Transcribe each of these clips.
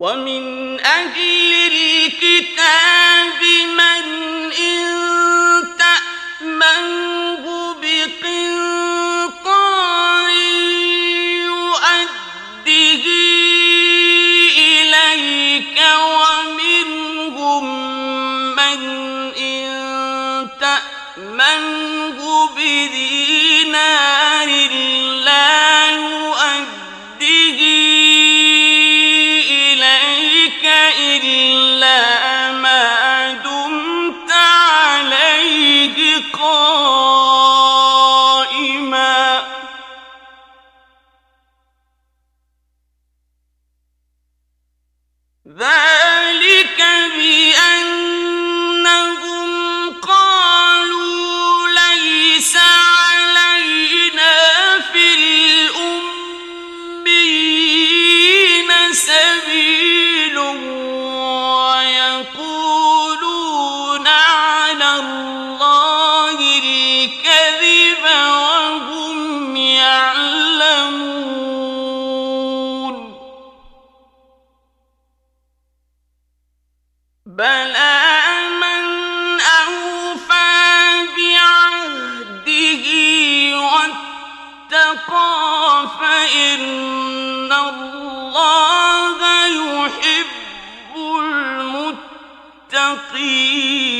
ومن أهل الكتاب إِلَّا اتقى فإن الله يحب المتقين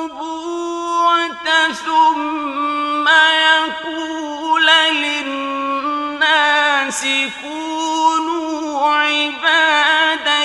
النبوة ثم يقول للناس عبادا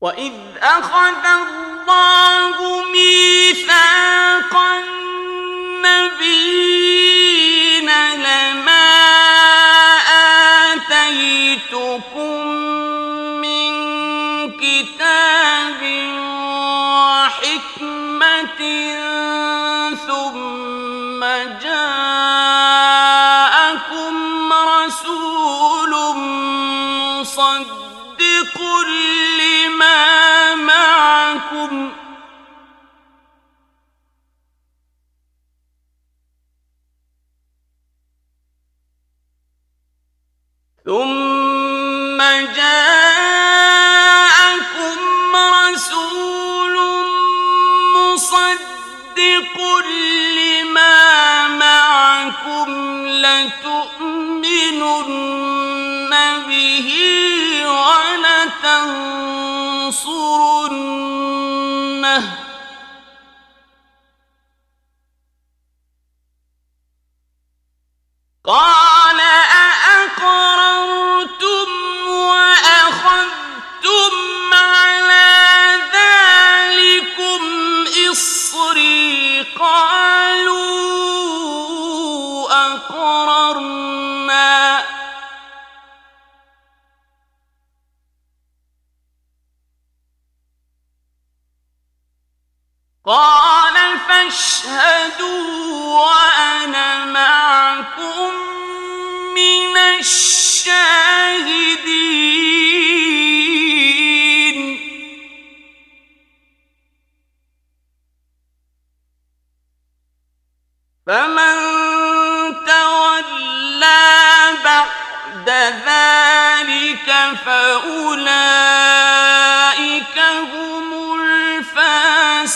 وإذ أخذ الله ميثاق النبيين مصدق لما معكم. ثم جاءكم رسول مصدق لما معكم لتؤمنن به. ولتنصرنه قال فاشهدوا وأنا معكم من الشاهدين. فمن تولى بعد ذلك فأولئك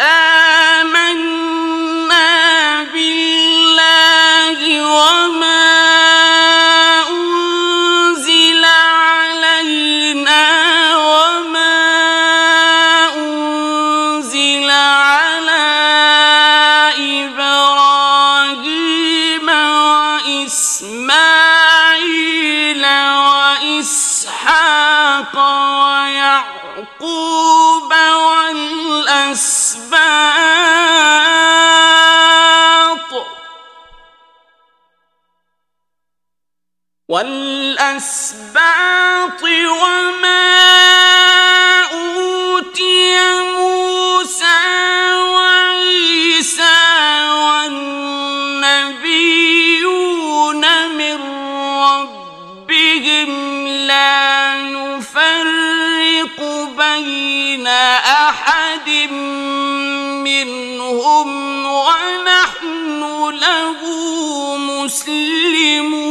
قل والأسباط. والأسباط وما أوتي موسى وعيسى والنبيون من ربهم لا نفرق بين أحد منهم ونحن له مسلمون.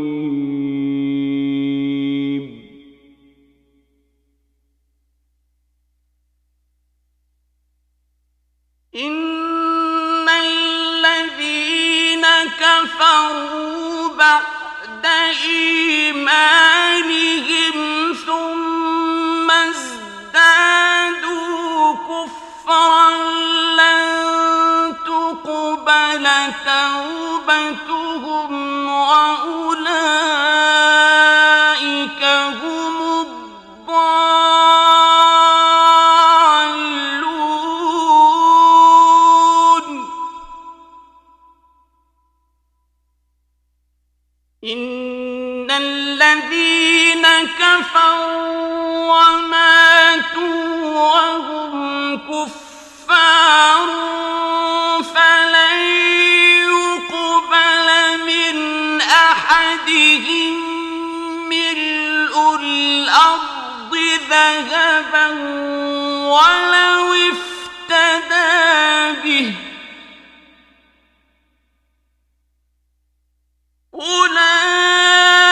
توبتهم وأولئك أحدهم ملء الأرض ذهبا ولو افتدى به. أولئك